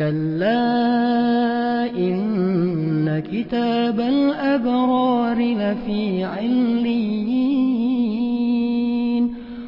كلا إن كتاب الأبرار لفي علين